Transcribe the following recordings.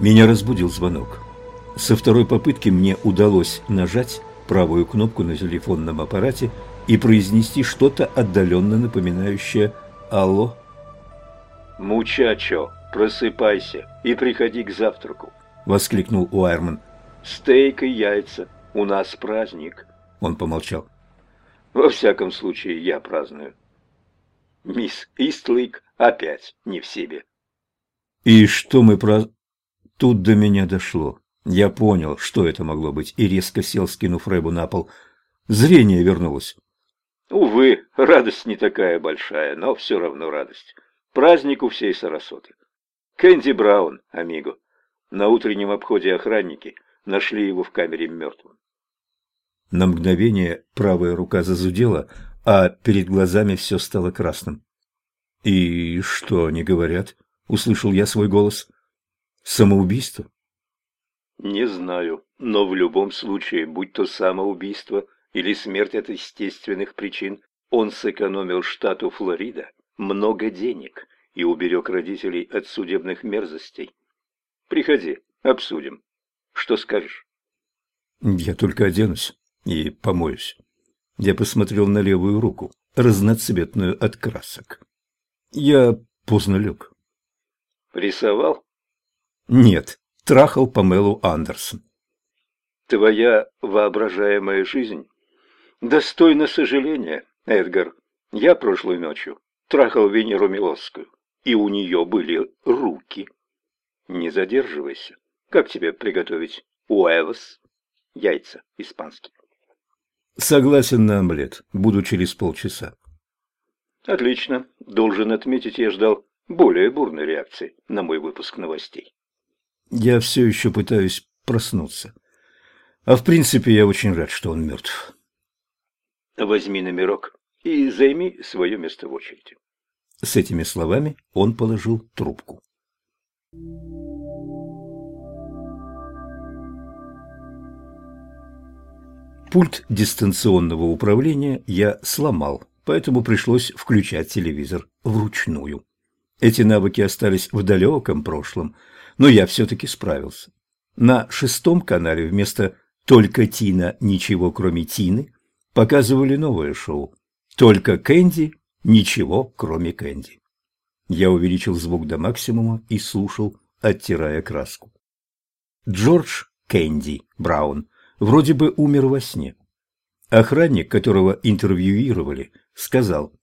Меня разбудил звонок. Со второй попытки мне удалось нажать правую кнопку на телефонном аппарате и произнести что-то отдаленно напоминающее «Алло». «Мучачо, просыпайся и приходи к завтраку», — воскликнул Уайерман. «Стейк и яйца. У нас праздник». Он помолчал. «Во всяком случае, я праздную». Мисс Истлик опять не в себе. «И что мы про...» Тут до меня дошло. Я понял, что это могло быть, и резко сел, скинув Рэбу на пол. Зрение вернулось. Увы, радость не такая большая, но все равно радость. Праздник у всей Сарасоты. Кэнди Браун, амиго. На утреннем обходе охранники нашли его в камере мертвым. На мгновение правая рука зазудела, а перед глазами все стало красным. «И что они говорят?» — услышал я свой голос. «Самоубийство?» Не знаю, но в любом случае, будь то самоубийство или смерть от естественных причин, он сэкономил штату Флорида много денег и уберег родителей от судебных мерзостей. Приходи, обсудим. Что скажешь? Я только оденусь и помоюсь. Я посмотрел на левую руку, разноцветную от красок. Я поздно лег. Рисовал? Нет, трахал Памелу Андерсон. Твоя воображаемая жизнь достойна сожаления, Эдгар. Я прошлой ночью трахал Венеру Милосскую, и у нее были руки. Не задерживайся. Как тебе приготовить уэвос? Яйца испанские. Согласен на омлет. Буду через полчаса. Отлично. Должен отметить, я ждал более бурной реакции на мой выпуск новостей. Я все еще пытаюсь проснуться. А в принципе, я очень рад, что он мертв. Возьми номерок и займи свое место в очереди. С этими словами он положил трубку. Пульт дистанционного управления я сломал, поэтому пришлось включать телевизор вручную. Эти навыки остались в далеком прошлом – но я все-таки справился. На шестом канале вместо «Только Тина, ничего кроме Тины» показывали новое шоу «Только Кэнди, ничего кроме Кэнди». Я увеличил звук до максимума и слушал, оттирая краску. Джордж Кэнди Браун вроде бы умер во сне. Охранник, которого интервьюировали, сказал,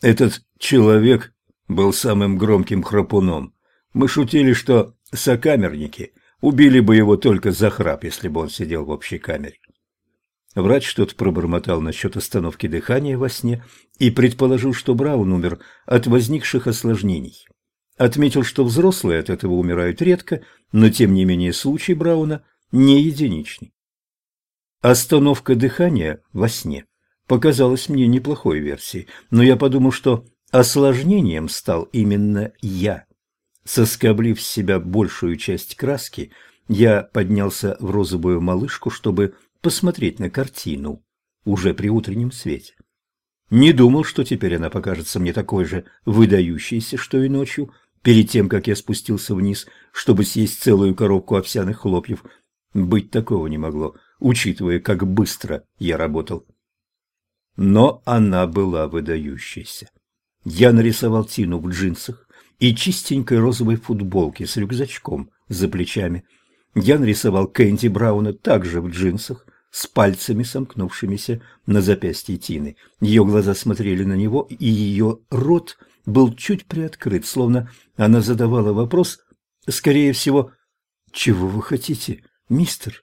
«Этот человек был самым громким храпуном. Мы шутили, что Сокамерники убили бы его только за храп, если бы он сидел в общей камере. Врач что-то пробормотал насчет остановки дыхания во сне и предположил, что Браун умер от возникших осложнений. Отметил, что взрослые от этого умирают редко, но тем не менее случай Брауна не единичный. Остановка дыхания во сне показалась мне неплохой версией, но я подумал, что осложнением стал именно я. Соскоблив с себя большую часть краски, я поднялся в розовую малышку, чтобы посмотреть на картину уже при утреннем свете. Не думал, что теперь она покажется мне такой же выдающейся, что и ночью, перед тем, как я спустился вниз, чтобы съесть целую коробку овсяных хлопьев. Быть такого не могло, учитывая, как быстро я работал. Но она была выдающейся. Я нарисовал Тину в джинсах, и чистенькой розовой футболке с рюкзачком за плечами. Я нарисовал Кэнди Брауна также в джинсах, с пальцами, сомкнувшимися на запястье Тины. Ее глаза смотрели на него, и ее рот был чуть приоткрыт, словно она задавала вопрос, скорее всего, «Чего вы хотите, мистер?»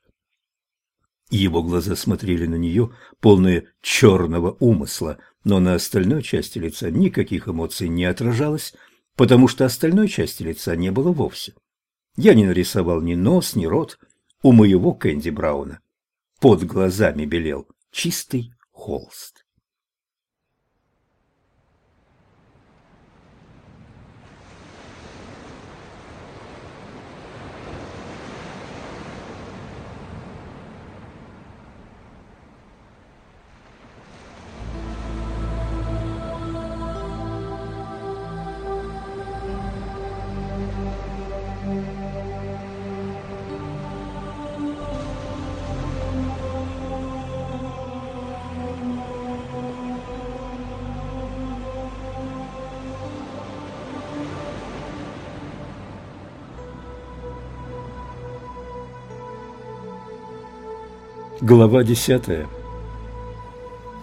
Его глаза смотрели на нее, полные черного умысла, но на остальной части лица никаких эмоций не отражалось, потому что остальной части лица не было вовсе. Я не нарисовал ни нос, ни рот. У моего Кэнди Брауна под глазами белел чистый холст. Глава десятая.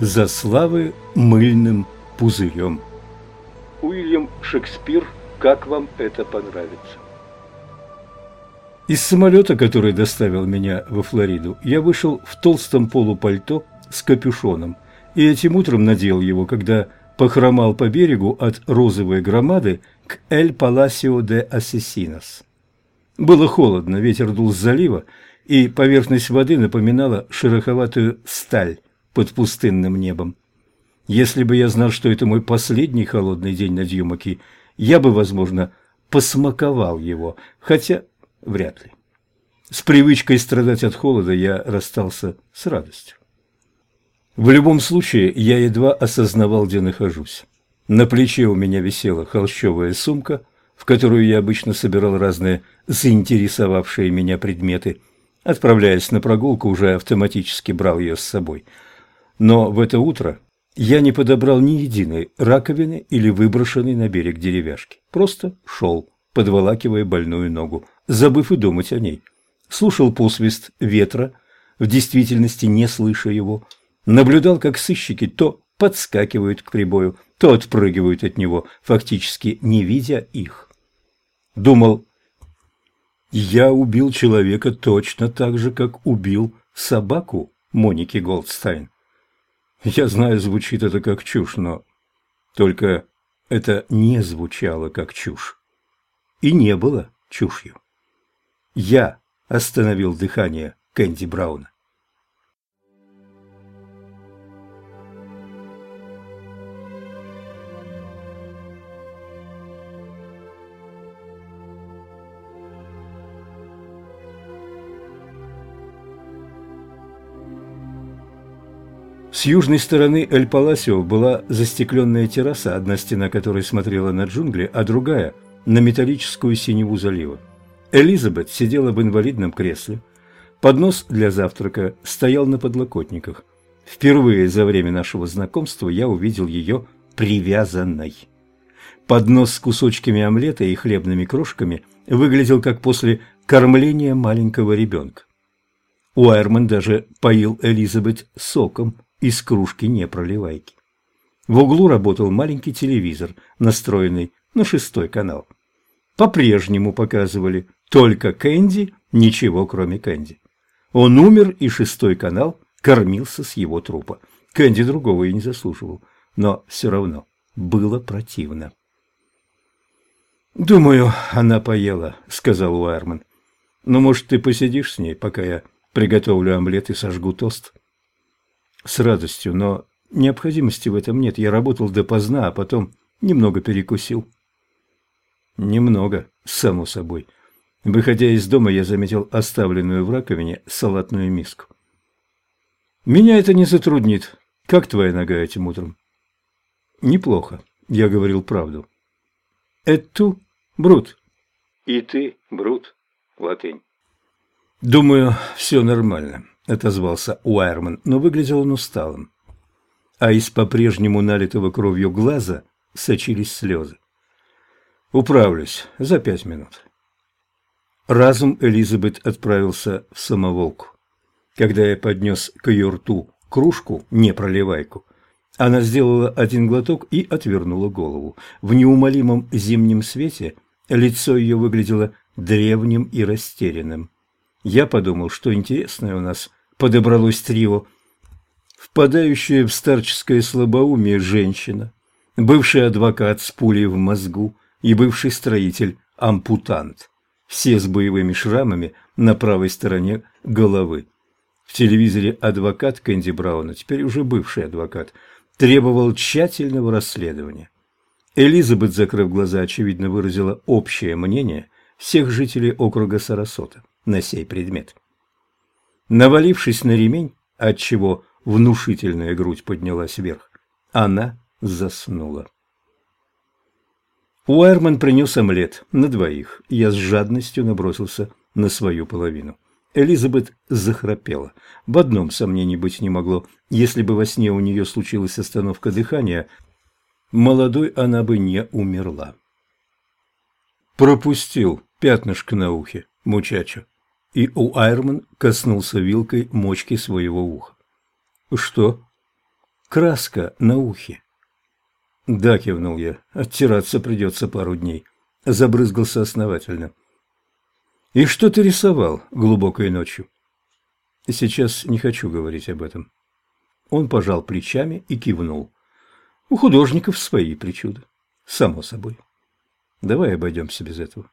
За славы мыльным пузырем. Уильям Шекспир, как вам это понравится? Из самолета, который доставил меня во Флориду, я вышел в толстом полупальто с капюшоном и этим утром надел его, когда похромал по берегу от розовой громады к Эль Паласио де Асесинос. Было холодно, ветер дул с залива, и поверхность воды напоминала шероховатую сталь под пустынным небом. Если бы я знал, что это мой последний холодный день на Дьюмаки, я бы, возможно, посмаковал его, хотя вряд ли. С привычкой страдать от холода я расстался с радостью. В любом случае, я едва осознавал, где нахожусь. На плече у меня висела холщовая сумка, в которую я обычно собирал разные заинтересовавшие меня предметы. Отправляясь на прогулку, уже автоматически брал ее с собой. Но в это утро я не подобрал ни единой раковины или выброшенной на берег деревяшки. Просто шел, подволакивая больную ногу, забыв и думать о ней. Слушал посвист ветра, в действительности не слыша его. Наблюдал, как сыщики то подскакивают к прибою, то отпрыгивают от него, фактически не видя их. Думал, я убил человека точно так же, как убил собаку Моники Голдстайн. Я знаю, звучит это как чушь, но только это не звучало как чушь. И не было чушью. Я остановил дыхание Кэнди Брауна. С южной стороны Эль-Паласио была застекленная терраса, одна стена которой смотрела на джунгли, а другая – на металлическую синеву залива. Элизабет сидела в инвалидном кресле. Поднос для завтрака стоял на подлокотниках. Впервые за время нашего знакомства я увидел ее привязанной. Поднос с кусочками омлета и хлебными крошками выглядел как после кормления маленького ребенка. Уайерман даже поил Элизабет соком из кружки непроливайки. В углу работал маленький телевизор, настроенный на шестой канал. По-прежнему показывали только Кэнди, ничего кроме Кэнди. Он умер, и шестой канал кормился с его трупа. Кэнди другого и не заслуживал, но все равно было противно. «Думаю, она поела», — сказал Уайерман. «Но, может, ты посидишь с ней, пока я приготовлю омлет и сожгу тост?» С радостью, но необходимости в этом нет. Я работал допоздна, а потом немного перекусил. Немного, само собой. Выходя из дома, я заметил оставленную в раковине салатную миску. Меня это не затруднит. Как твоя нога этим утром? Неплохо, я говорил правду. Эту, Брут. И ты, Брут, латынь. Думаю, все нормально. – отозвался Уайерман, но выглядел он усталым. А из по-прежнему налитого кровью глаза сочились слезы. «Управлюсь за пять минут». Разум Элизабет отправился в самоволку. Когда я поднес к ее рту кружку, не проливайку, она сделала один глоток и отвернула голову. В неумолимом зимнем свете лицо ее выглядело древним и растерянным. Я подумал, что интересное у нас подобралось трио. Впадающая в старческое слабоумие женщина, бывший адвокат с пулей в мозгу и бывший строитель-ампутант. Все с боевыми шрамами на правой стороне головы. В телевизоре адвокат Кэнди Брауна, теперь уже бывший адвокат, требовал тщательного расследования. Элизабет, закрыв глаза, очевидно выразила общее мнение всех жителей округа Сарасота на сей предмет. Навалившись на ремень, отчего внушительная грудь поднялась вверх, она заснула. Уайерман принес омлет на двоих. Я с жадностью набросился на свою половину. Элизабет захрапела. В одном сомнении быть не могло. Если бы во сне у нее случилась остановка дыхания, молодой она бы не умерла. Пропустил пятнышко на ухе, мучачо. И Уайрман коснулся вилкой мочки своего уха. «Что?» «Краска на ухе». «Да», — кивнул я, — «оттираться придется пару дней». Забрызгался основательно. «И что ты рисовал глубокой ночью?» «Сейчас не хочу говорить об этом». Он пожал плечами и кивнул. «У художников свои причуды, само собой. Давай обойдемся без этого».